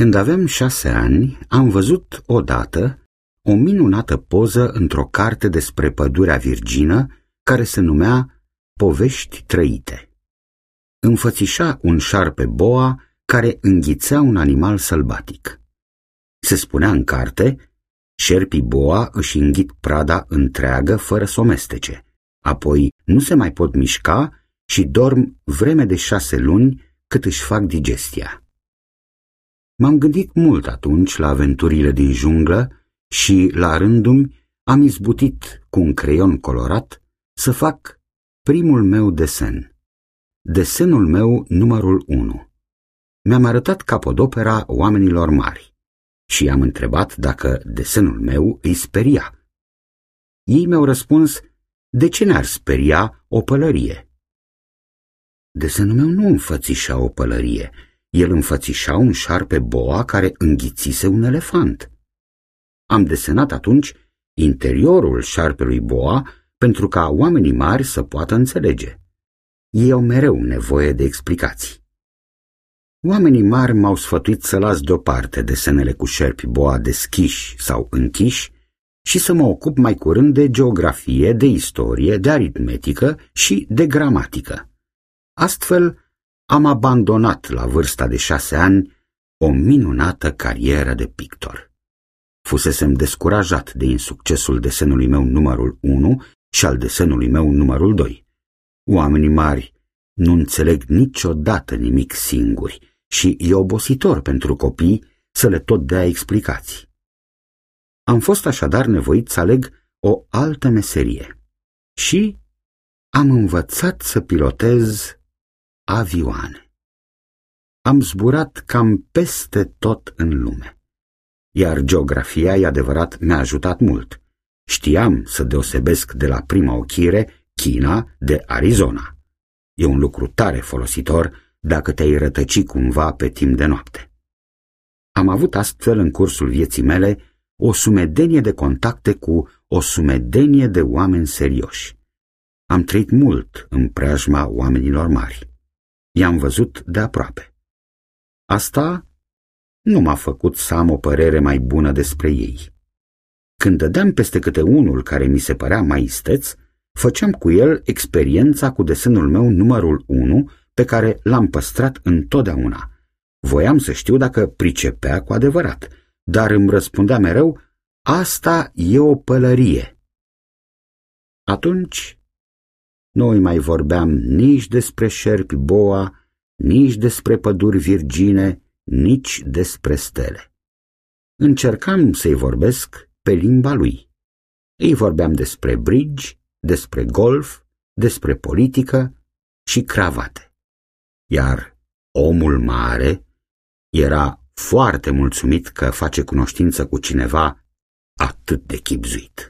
Când aveam șase ani, am văzut odată o minunată poză într-o carte despre pădurea virgină care se numea Povești trăite. Înfățișa un șarpe boa care înghițea un animal sălbatic. Se spunea în carte, șerpii boa își înghit prada întreagă fără să o mestece, apoi nu se mai pot mișca și dorm vreme de șase luni cât își fac digestia. M-am gândit mult atunci la aventurile din junglă și, la rândul am izbutit cu un creion colorat să fac primul meu desen. Desenul meu numărul 1. Mi-am arătat capodopera oamenilor mari și i-am întrebat dacă desenul meu îi speria. Ei mi-au răspuns, de ce n-ar speria o pălărie? Desenul meu nu înfățișa o pălărie, el înfățișa un șarpe boa care înghițise un elefant. Am desenat atunci interiorul șarpelui boa pentru ca oamenii mari să poată înțelege. Ei au mereu nevoie de explicații. Oamenii mari m-au sfătuit să las deoparte desenele cu șerpi boa deschiși sau închiși și să mă ocup mai curând de geografie, de istorie, de aritmetică și de gramatică. Astfel, am abandonat la vârsta de șase ani o minunată carieră de pictor. Fusesem descurajat de insuccesul desenului meu numărul 1 și al desenului meu numărul 2. Oamenii mari nu înțeleg niciodată nimic singuri și e obositor pentru copii să le tot dea explicații. Am fost așadar nevoit să aleg o altă meserie și am învățat să pilotez avioane. Am zburat cam peste tot în lume. Iar geografia, e adevărat, mi-a ajutat mult. Știam să deosebesc de la prima ochire China de Arizona. E un lucru tare folositor dacă te-ai rătăci cumva pe timp de noapte. Am avut astfel în cursul vieții mele o sumedenie de contacte cu o sumedenie de oameni serioși. Am trăit mult în preajma oamenilor mari. I-am văzut de aproape. Asta nu m-a făcut să am o părere mai bună despre ei. Când dădeam peste câte unul care mi se părea mai isteț, făceam cu el experiența cu desenul meu numărul 1 pe care l-am păstrat întotdeauna. Voiam să știu dacă pricepea cu adevărat, dar îmi răspundea mereu, asta e o pălărie. Atunci noi mai vorbeam nici despre șerpi boa, nici despre păduri virgine, nici despre stele. Încercam să-i vorbesc pe limba lui. Îi vorbeam despre bridge, despre golf, despre politică și cravate. Iar omul mare era foarte mulțumit că face cunoștință cu cineva atât de chipzuit.